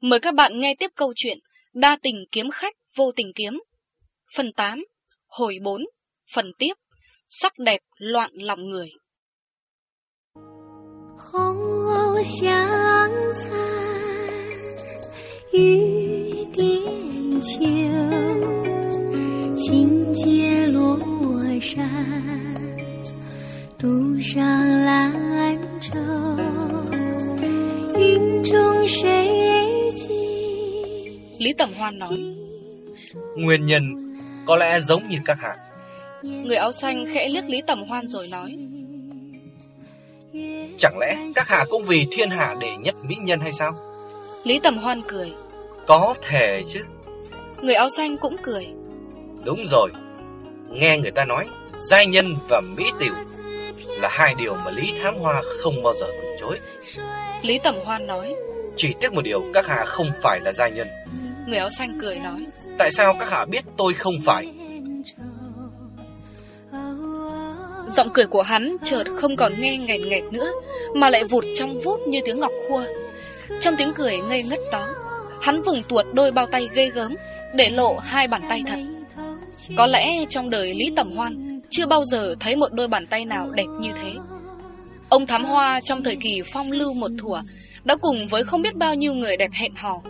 Mời các bạn nghe tiếp câu chuyện Đa tình kiếm khách, vô tình kiếm. Phần 8 Hồi 4 Phần tiếp, Sắc đẹp loạn lòng người. Hồng âu sáng ra Yu chiều. Chính chia lúa ra Tù sang lá ánh trâu. Yên trung 谁 Lý Tẩm Hoan nói Nguyên nhân có lẽ giống như các hạ. Người áo xanh khẽ liếc Lý Tẩm Hoan rồi nói Chẳng lẽ các hạ cũng vì thiên hạ để nhất mỹ nhân hay sao? Lý Tẩm Hoan cười Có thể chứ. Người áo xanh cũng cười Đúng rồi. Nghe người ta nói, giai nhân và mỹ tiểu là hai điều mà Lý Thám Hoa không bao giờ từ chối. Lý Tẩm Hoan nói Chỉ tiếc một điều, các hạ không phải là giai nhân. Người áo xanh cười nói Tại sao các hạ biết tôi không phải? Giọng cười của hắn chợt không còn nghe nghẹn nghẹt nữa Mà lại vụt trong vút như tiếng ngọc khua. Trong tiếng cười ngây ngất đó Hắn vùng tuột đôi bao tay ghê gớm Để lộ hai bàn tay thật. Có lẽ trong đời Lý Tẩm Hoan Chưa bao giờ thấy một đôi bàn tay nào đẹp như thế. Ông Thám Hoa trong thời kỳ phong lưu một thủa Đã cùng với không biết bao nhiêu người đẹp hẹn hò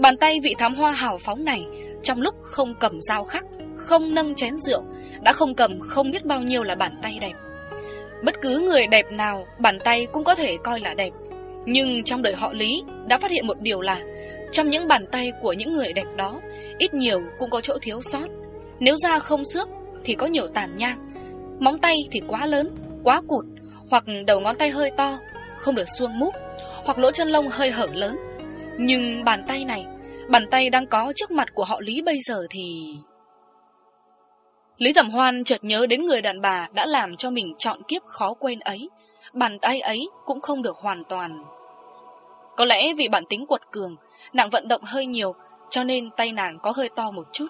Bàn tay vị thám hoa hào phóng này Trong lúc không cầm dao khắc Không nâng chén rượu Đã không cầm không biết bao nhiêu là bàn tay đẹp. Bất cứ người đẹp nào Bàn tay cũng có thể coi là đẹp. Nhưng trong đời họ Lý Đã phát hiện một điều là Trong những bàn tay của những người đẹp đó Ít nhiều cũng có chỗ thiếu sót. Nếu da không xước thì có nhiều tàn nhang. Móng tay thì quá lớn, quá cụt Hoặc đầu ngón tay hơi to Không được suông mút Hoặc lỗ chân lông hơi hở lớn. Nhưng bàn tay này Bàn tay đang có trước mặt của họ Lý bây giờ thì... Lý Thẩm Hoan chợt nhớ đến người đàn bà đã làm cho mình chọn kiếp khó quên ấy. Bàn tay ấy cũng không được hoàn toàn. Có lẽ vì bản tính quật cường, nàng vận động hơi nhiều, cho nên tay nàng có hơi to một chút.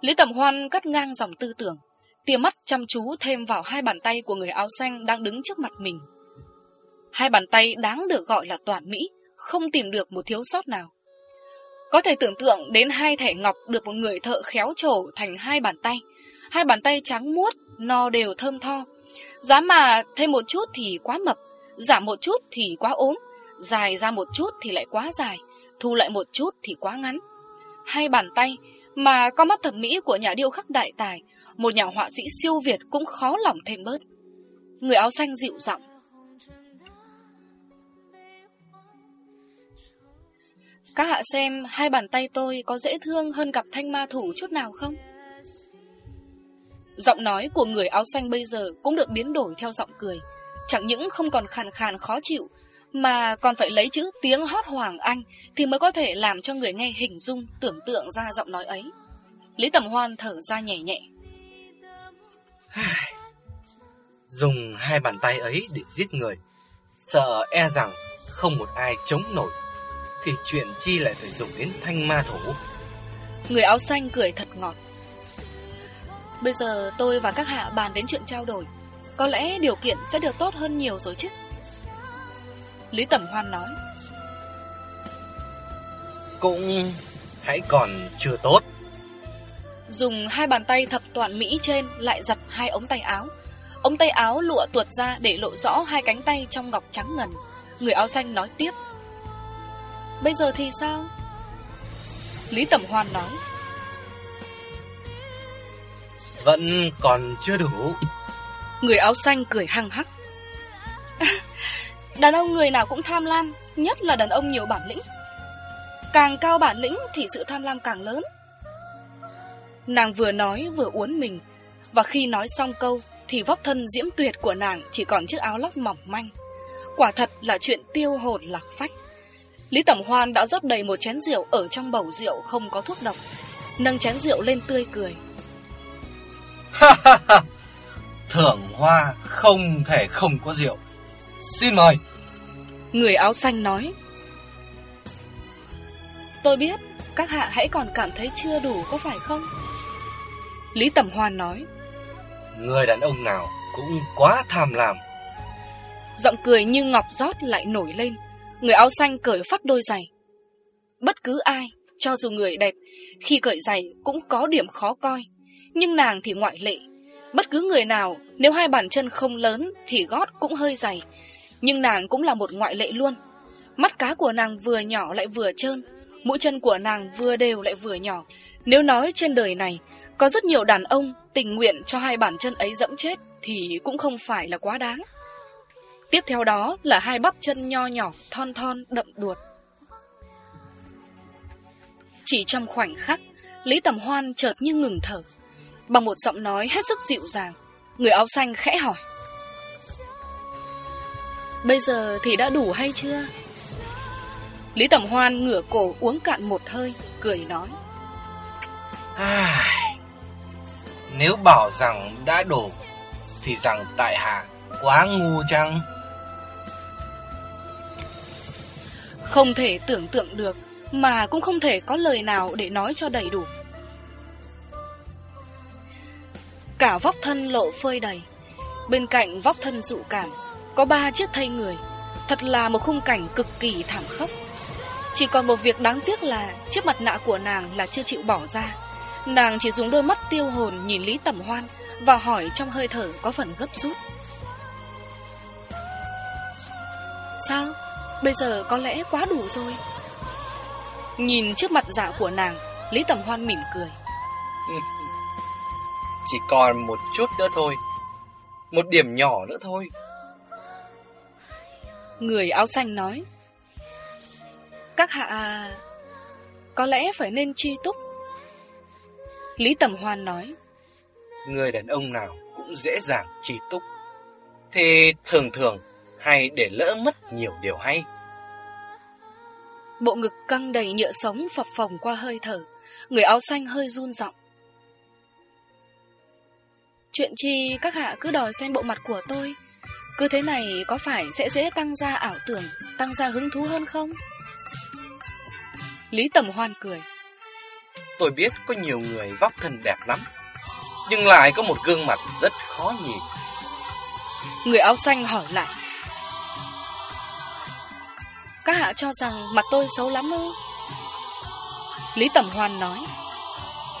Lý Tầm Hoan cắt ngang dòng tư tưởng, tia mắt chăm chú thêm vào hai bàn tay của người áo xanh đang đứng trước mặt mình. Hai bàn tay đáng được gọi là toàn mỹ, không tìm được một thiếu sót nào. Có thể tưởng tượng đến hai thẻ ngọc được một người thợ khéo trổ thành hai bàn tay. Hai bàn tay trắng muốt, no đều thơm tho. Giá mà thêm một chút thì quá mập, giảm một chút thì quá ốm, dài ra một chút thì lại quá dài, thu lại một chút thì quá ngắn. Hai bàn tay mà con mắt thẩm mỹ của nhà điêu khắc đại tài, một nhà họa sĩ siêu việt cũng khó lòng thêm bớt. Người áo xanh dịu giọng. Các hạ xem hai bàn tay tôi có dễ thương hơn cặp thanh ma thủ chút nào không? Giọng nói của người áo xanh bây giờ cũng được biến đổi theo giọng cười. Chẳng những không còn khàn khàn khó chịu, mà còn phải lấy chữ tiếng hót hoàng anh thì mới có thể làm cho người nghe hình dung, tưởng tượng ra giọng nói ấy. Lý Tầm Hoan thở ra nhẹ nhẹ. Dùng hai bàn tay ấy để giết người, sợ e rằng không một ai chống nổi, thì chuyện chi lại phải dùng đến thanh ma thủ. Người áo xanh cười thật ngọt. Bây giờ tôi và các hạ bàn đến chuyện trao đổi. Có lẽ điều kiện sẽ được tốt hơn nhiều rồi chứ. Lý Tẩm Hoan nói. Cũng hãy còn chưa tốt. Dùng hai bàn tay thập toàn Mỹ trên lại giật hai ống tay áo. Ống tay áo lụa tuột ra để lộ rõ hai cánh tay trong ngọc trắng ngần. Người áo xanh nói tiếp. Bây giờ thì sao? Lý Tẩm Hoan nói. Vẫn còn chưa đủ. Người áo xanh cười hăng hắc. đàn ông người nào cũng tham lam, nhất là đàn ông nhiều bản lĩnh. Càng cao bản lĩnh thì sự tham lam càng lớn. Nàng vừa nói vừa uốn mình, và khi nói xong câu thì vóc thân diễm tuyệt của nàng chỉ còn chiếc áo lóc mỏng manh. Quả thật là chuyện tiêu hồn lạc phách. Lý Tẩm Hoan đã rót đầy một chén rượu ở trong bầu rượu không có thuốc độc. Nâng chén rượu lên tươi cười. Thưởng hoa không thể không có rượu. Xin mời. Người áo xanh nói. Tôi biết, các hạ hãy còn cảm thấy chưa đủ có phải không? Lý Tẩm Hoan nói. Người đàn ông nào cũng quá tham lam. Giọng cười như ngọc rót lại nổi lên. Người áo xanh cởi phát đôi giày. Bất cứ ai, cho dù người đẹp, khi cởi giày cũng có điểm khó coi. Nhưng nàng thì ngoại lệ. Bất cứ người nào, nếu hai bàn chân không lớn thì gót cũng hơi dày. Nhưng nàng cũng là một ngoại lệ luôn. Mắt cá của nàng vừa nhỏ lại vừa trơn, mũi chân của nàng vừa đều lại vừa nhỏ. Nếu nói trên đời này, có rất nhiều đàn ông tình nguyện cho hai bàn chân ấy dẫm chết thì cũng không phải là quá đáng. Tiếp theo đó là hai bắp chân nho nhỏ, thon thon, đậm đuột. Chỉ trong khoảnh khắc, Lý Tầm Hoan chợt như ngừng thở. Bằng một giọng nói hết sức dịu dàng, người áo xanh khẽ hỏi. Bây giờ thì đã đủ hay chưa? Lý Tầm Hoan ngửa cổ uống cạn một hơi, cười nói. à, Nếu bảo rằng đã đủ, thì rằng tại hạ quá ngu chăng? Không thể tưởng tượng được, mà cũng không thể có lời nào để nói cho đầy đủ. Cả vóc thân lộ phơi đầy, bên cạnh vóc thân dụ cảm, có ba chiếc thây người. Thật là một khung cảnh cực kỳ thảm khốc. Chỉ còn một việc đáng tiếc là chiếc mặt nạ của nàng là chưa chịu bỏ ra. Nàng chỉ dùng đôi mắt tiêu hồn nhìn Lý Tẩm Hoan và hỏi trong hơi thở có phần gấp rút. Sao? Bây giờ có lẽ quá đủ rồi. Nhìn trước mặt dạ của nàng, Lý Tẩm Hoan mỉm cười. Chỉ còn một chút nữa thôi. Một điểm nhỏ nữa thôi. Người áo xanh nói. Các hạ... Có lẽ phải nên chi túc Lý Tầm Hoan nói Người đàn ông nào cũng dễ dàng chi túc Thì thường thường hay để lỡ mất nhiều điều hay. Bộ ngực căng đầy nhựa sống phập phồng qua hơi thở Người áo xanh hơi run giọng. Chuyện chi các hạ cứ đòi xem bộ mặt của tôi Cứ thế này có phải sẽ dễ tăng ra ảo tưởng Tăng ra hứng thú hơn không? Lý Tầm Hoan cười. Tôi biết có nhiều người vóc thân đẹp lắm Nhưng lại có một gương mặt rất khó nhìn. Người áo xanh hỏi lại Các hạ cho rằng mặt tôi xấu lắm ư? Lý Tẩm Hoan nói.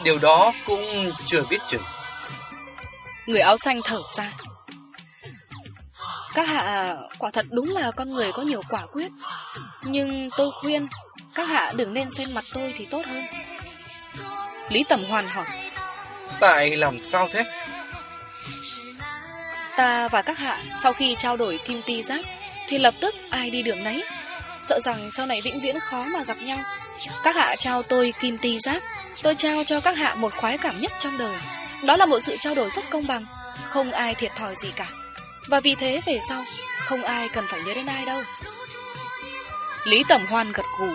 Điều đó cũng chưa biết chừng. Người áo xanh thở ra. Các hạ quả thật đúng là con người có nhiều quả quyết. Nhưng tôi khuyên Các hạ đừng nên xem mặt tôi thì tốt hơn. Lý Tầm Hoan hỏi. Tại làm sao thế? Ta và các hạ sau khi trao đổi kim ti giác Thì lập tức ai đi đường nấy Sợ rằng sau này vĩnh viễn khó mà gặp nhau. Các hạ trao tôi kim ti giác Tôi trao cho các hạ một khoái cảm nhất trong đời. Đó là một sự trao đổi rất công bằng. Không ai thiệt thòi gì cả. Và vì thế về sau Không ai cần phải nhớ đến ai đâu. Lý Tầm Hoan gật gù.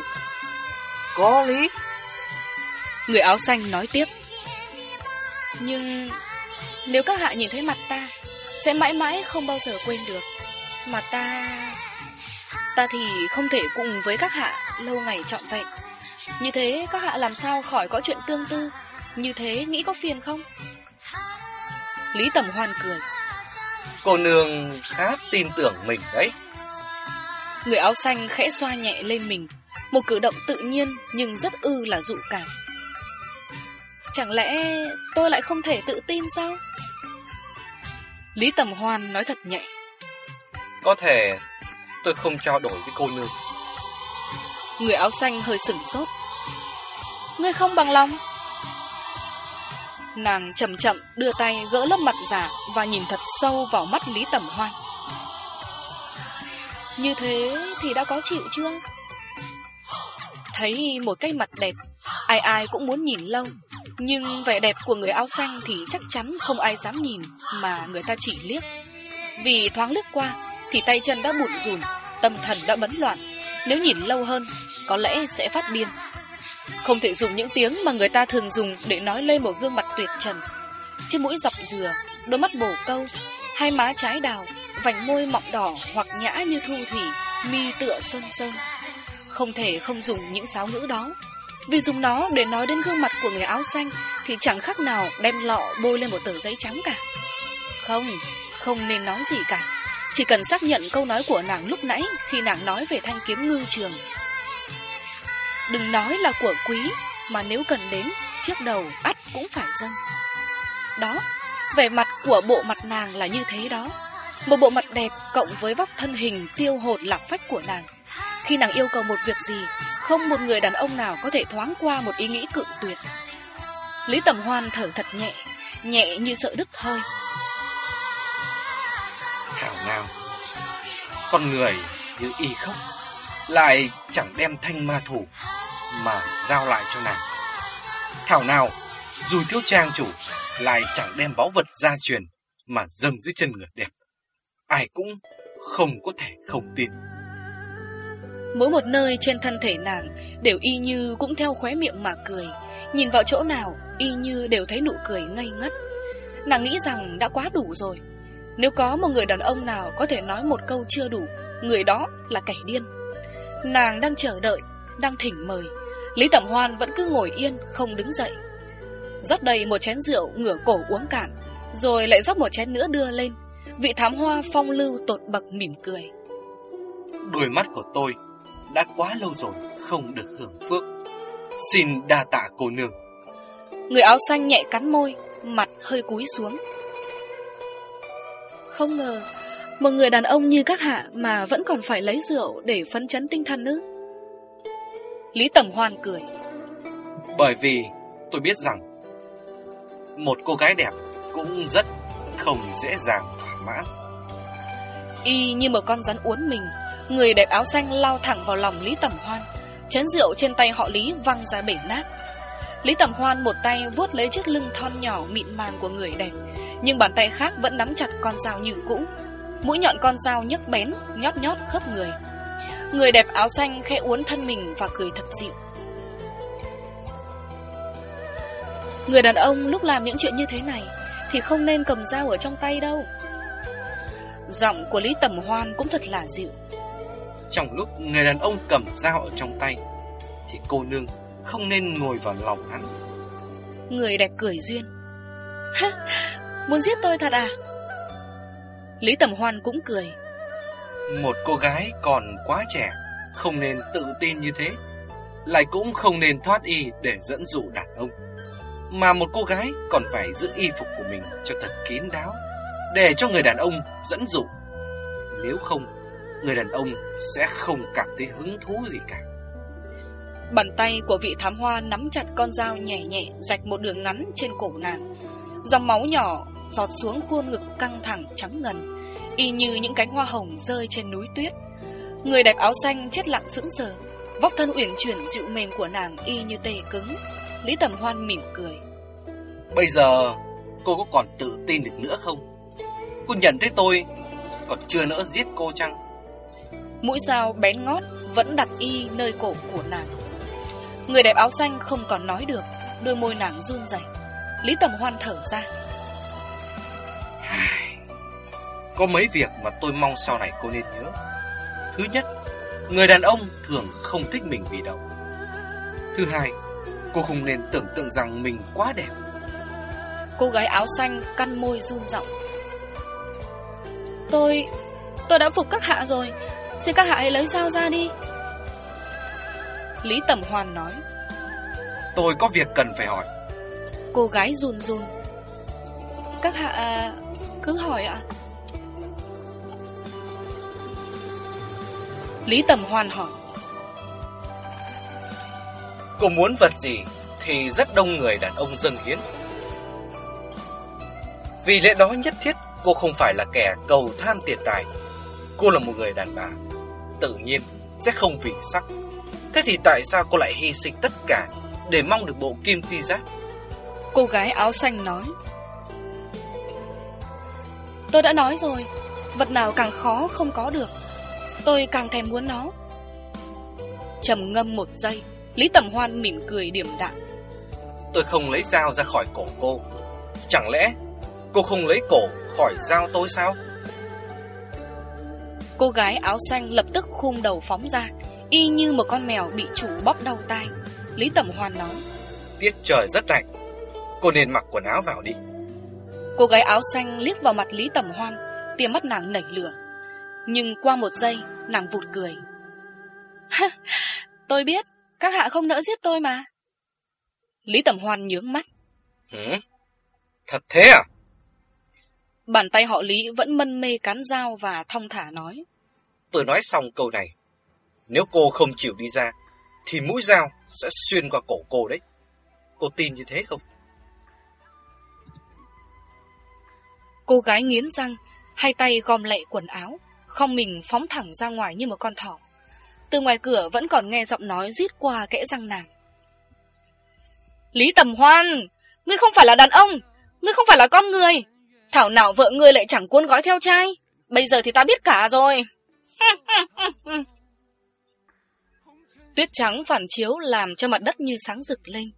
Có lý. Người áo xanh nói tiếp. Nhưng Nếu các hạ nhìn thấy mặt ta Sẽ mãi mãi không bao giờ quên được. Mà ta Ta thì không thể cùng với các hạ Lâu ngày trọn vẹn. Như thế các hạ làm sao khỏi có chuyện tương tư? Như thế nghĩ có phiền không? Lý Tầm Hoan cười. Cô nương khá tin tưởng mình đấy. Người áo xanh khẽ xoa nhẹ lên mình. Một cử động tự nhiên Nhưng rất ư là dụ cảm. Chẳng lẽ tôi lại không thể tự tin sao? Lý Tầm Hoan nói thật nhẹ. Có thể tôi không trao đổi với cô nương. Người áo xanh hơi sửng sốt. Ngươi không bằng lòng. Nàng chậm chậm đưa tay gỡ lớp mặt giả và nhìn thật sâu vào mắt Lý tẩm Hoan. Như thế thì đã có chịu chưa? Thấy một cái mặt đẹp, ai ai cũng muốn nhìn lâu. Nhưng vẻ đẹp của người áo xanh thì chắc chắn không ai dám nhìn mà người ta chỉ liếc. Vì thoáng lướt qua thì tay chân đã bụn rùn, tâm thần đã bấn loạn. Nếu nhìn lâu hơn, có lẽ sẽ phát điên. Không thể dùng những tiếng mà người ta thường dùng để nói lên một gương mặt tuyệt trần. Chiếc mũi dọc dừa, đôi mắt bổ câu, hai má trái đào, vành môi mọng đỏ hoặc nhã như thu thủy, mi tựa xuân sơn. Không thể không dùng những sáo ngữ đó vì dùng nó để nói đến gương mặt của người áo xanh Thì chẳng khác nào đem lọ bôi lên một tờ giấy trắng cả Không, không nên nói gì cả chỉ cần xác nhận câu nói của nàng lúc nãy Khi nàng nói về thanh kiếm ngư trường. Đừng nói là của quý, Mà nếu cần đến Chiếc đầu ắt cũng phải dâng. Đó, Vẻ mặt của bộ mặt nàng là như thế đó. Một bộ mặt đẹp cộng với vóc thân hình tiêu hồn lạc phách của nàng. Khi nàng yêu cầu một việc gì, Không một người đàn ông nào có thể thoáng qua một ý nghĩ cự tuyệt. Lý Tầm Hoan thở thật nhẹ Nhẹ như sợ đứt hơi. Thảo nào. Con người như y khóc, Lại chẳng đem thanh ma thủ Mà giao lại cho nàng. Thảo nào, Dù thiếu trang chủ, Lại chẳng đem báu vật gia truyền Mà dâng dưới chân người đẹp. Ai cũng không có thể không tin. Mỗi một nơi trên thân thể nàng Đều y như cũng theo khóe miệng mà cười. Nhìn vào chỗ nào, Y như đều thấy nụ cười ngây ngất. Nàng nghĩ rằng đã quá đủ rồi. Nếu có một người đàn ông nào Có thể nói một câu chưa đủ Người đó là kẻ điên. Nàng đang chờ đợi Đang thỉnh mời. Lý Tẩm Hoan vẫn cứ ngồi yên không đứng dậy. Rót đầy một chén rượu ngửa cổ uống cạn Rồi lại rót một chén nữa đưa lên. Vị thám hoa phong lưu tột bậc mỉm cười. Đôi mắt của tôi Đã quá lâu rồi không được hưởng phước. Xin đa tạ cô nương. Người áo xanh nhẹ cắn môi Mặt hơi cúi xuống Không ngờ Một người đàn ông như các hạ Mà vẫn còn phải lấy rượu để phấn chấn tinh thần ư Lý Tầm Hoan cười. Bởi vì tôi biết rằng Một cô gái đẹp Cũng rất không dễ dàng thỏa mãn. Y như một con rắn uốn mình Người đẹp áo xanh lao thẳng vào lòng Lý Tầm Hoan Chén rượu trên tay họ Lý văng ra bể nát. Lý Tầm Hoan một tay vuốt lấy chiếc lưng thon nhỏ mịn màng của người đẹp Nhưng bàn tay khác vẫn nắm chặt con dao như cũ. Mũi nhọn con dao nhấc bén, nhót nhót khớp người. Người đẹp áo xanh khẽ uốn thân mình và cười thật dịu. Người đàn ông lúc làm những chuyện như thế này Thì không nên cầm dao ở trong tay đâu. Giọng của Lý Tầm Hoan cũng thật là dịu. Trong lúc người đàn ông cầm dao ở trong tay Thì cô nương không nên ngồi vào lòng hắn. Người đẹp cười duyên Muốn giết tôi thật à? Lý Tầm Hoan cũng cười. Một cô gái còn quá trẻ Không nên tự tin như thế. Lại cũng không nên thoát y để dẫn dụ đàn ông. Mà một cô gái còn phải giữ y phục của mình cho thật kín đáo Để cho người đàn ông dẫn dụ. Nếu không Người đàn ông sẽ không cảm thấy hứng thú gì cả. Bàn tay của vị thám hoa nắm chặt con dao nhẹ nhẹ Rạch một đường ngắn trên cổ nàng. Dòng máu nhỏ giọt xuống khuôn ngực căng thẳng trắng ngần Y như những cánh hoa hồng rơi trên núi tuyết Người đẹp áo xanh chết lặng sững sờ Vóc thân uyển chuyển dịu mềm của nàng y như tê cứng Lý Tầm Hoan mỉm cười Bây giờ cô có còn tự tin được nữa không? Cô nhận thấy tôi còn chưa nỡ giết cô chăng? Mũi dao bén ngót vẫn đặt y nơi cổ của nàng Người đẹp áo xanh không còn nói được Đôi môi nàng run rẩy. Lý Tầm Hoan thở ra Có mấy việc mà tôi mong sau này cô nên nhớ. Thứ nhất Người đàn ông thường không thích mình vì đâu Thứ hai Cô không nên tưởng tượng rằng mình quá đẹp. Cô gái áo xanh căn môi run giọng. Tôi Tôi đã phục các hạ rồi. Xin các hạ hãy lấy dao ra đi. Lý Tầm Hoan nói. Tôi có việc cần phải hỏi. Cô gái run run. Các hạ cứ hỏi ạ Lý Tầm Hoan hỏi Cô muốn vật gì Thì rất đông người đàn ông dâng hiến. Vì lẽ đó nhất thiết Cô không phải là kẻ cầu tham tiền tài. Cô là một người đàn bà Tự nhiên sẽ không vì sắc. Thế thì tại sao cô lại hy sinh tất cả Để mong được bộ kim ti giác? Cô gái áo xanh nói Tôi đã nói rồi Vật nào càng khó không có được Tôi càng thèm muốn nó. Trầm ngâm một giây Lý Tầm Hoan mỉm cười điểm đạm. Tôi không lấy dao ra khỏi cổ cô. Chẳng lẽ cô không lấy cổ khỏi dao tôi sao? Cô gái áo xanh lập tức khum đầu phóng ra Y như một con mèo bị chủ bóp đau tai. Lý Tầm Hoan nói Tiết trời rất lạnh. Cô nên mặc quần áo vào đi. Cô gái áo xanh liếc vào mặt Lý Tầm Hoan Tia mắt nàng nảy lửa Nhưng qua một giây nàng vụt cười Tôi biết Các hạ không nỡ giết tôi mà Lý Tầm Hoan nhướng mắt Hử? Thật thế à? Bàn tay họ Lý vẫn mân mê cán dao và thong thả nói Tôi nói xong câu này Nếu cô không chịu đi ra Thì mũi dao sẽ xuyên qua cổ cô đấy Cô tin như thế không? Cô gái nghiến răng Hai tay gom lệ quần áo không mình phóng thẳng ra ngoài như một con thỏ. Từ ngoài cửa vẫn còn nghe giọng nói rít qua kẽ răng nàng. Lý Tầm Hoan, Ngươi không phải là đàn ông, Ngươi không phải là con người. Thảo nào vợ ngươi lại chẳng cuốn gói theo trai Bây giờ thì ta biết cả rồi. Tuyết trắng phản chiếu làm cho mặt đất như sáng rực lên,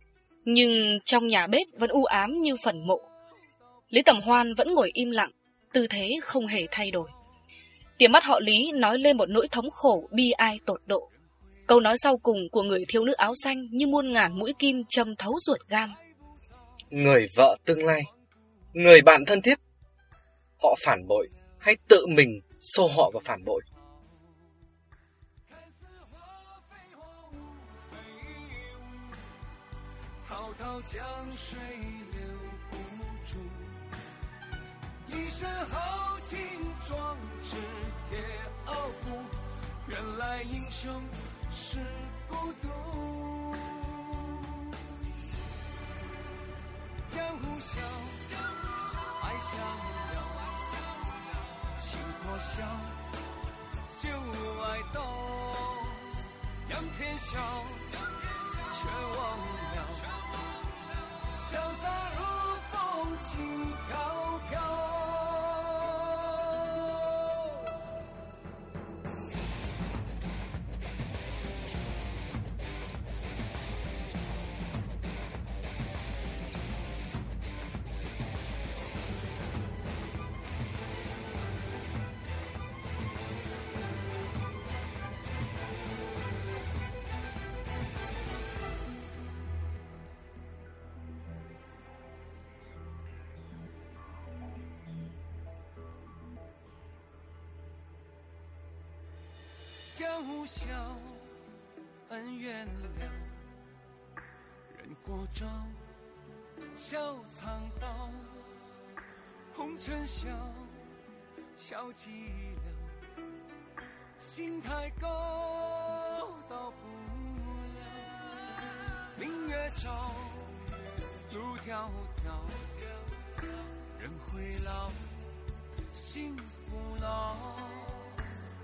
Nhưng trong nhà bếp vẫn u ám như phần mộ. Lý Tầm Hoan vẫn ngồi im lặng, Tư thế không hề thay đổi. Tiếng mắt họ Lý nói lên một nỗi thống khổ bi ai tột độ. Câu nói sau cùng của người thiếu nữ áo xanh Như muôn ngàn mũi kim châm thấu ruột gan. Người vợ tương lai Người bạn thân thiết Họ phản bội Hay tự mình xô họ vào phản bội 一身豪情壮志铁傲骨原来英雄是孤独。江湖笑爱笑了情或笑就爱到仰天笑却忘却忘了潇洒如风轻飘飘将无效恩怨了，人过招，笑藏刀，红尘笑，笑寂寥，心太高，到不了。明月照，路迢迢，人会老，心不老，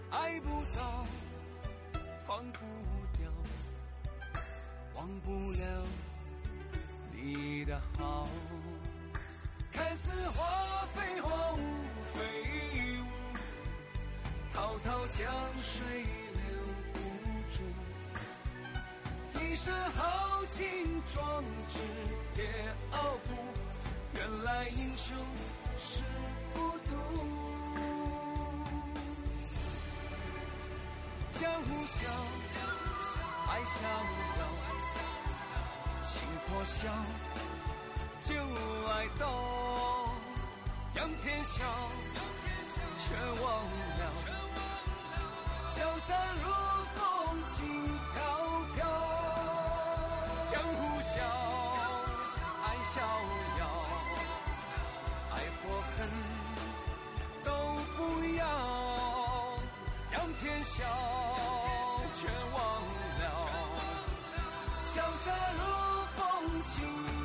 爱不到。放不掉，忘不了你的好。看似花飞花无飞舞，滔滔江水留不住。一身豪情壮志铁傲骨，原来英雄是孤独。江湖笑，爱逍遥，情破晓，旧爱到，仰天笑，却忘了，潇洒如风轻飘飘。江湖笑，爱逍遥，爱或恨都不要，仰天笑。潇洒如风轻。